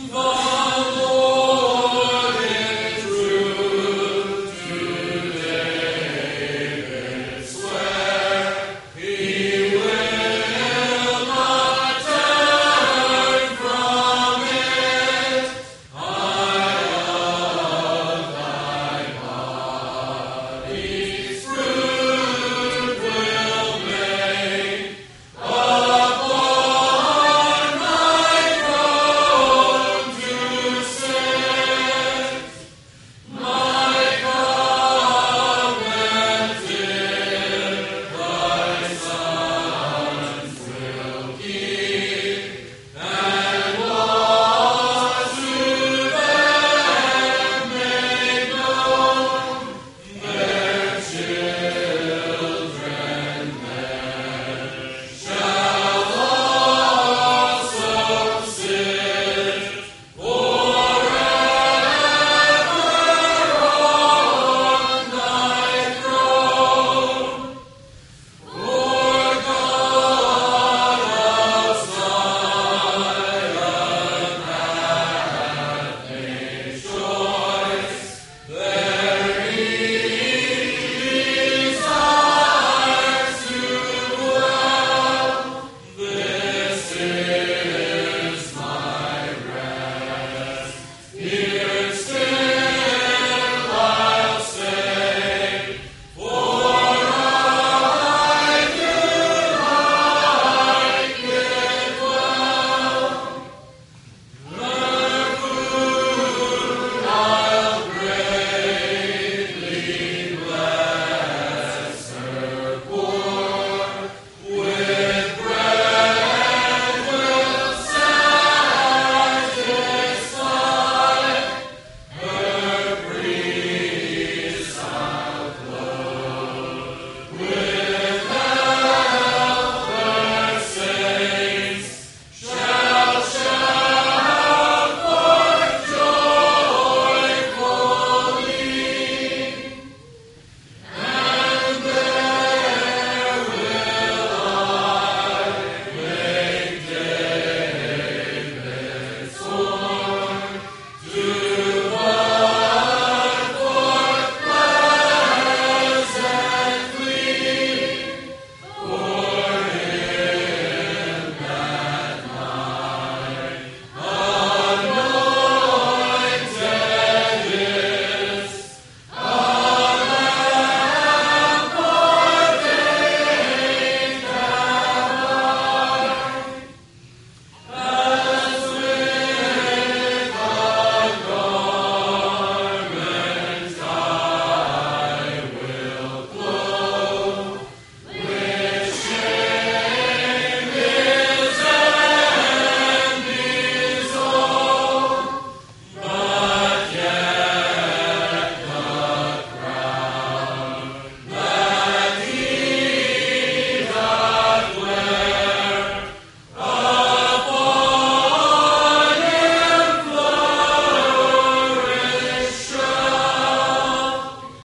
Viva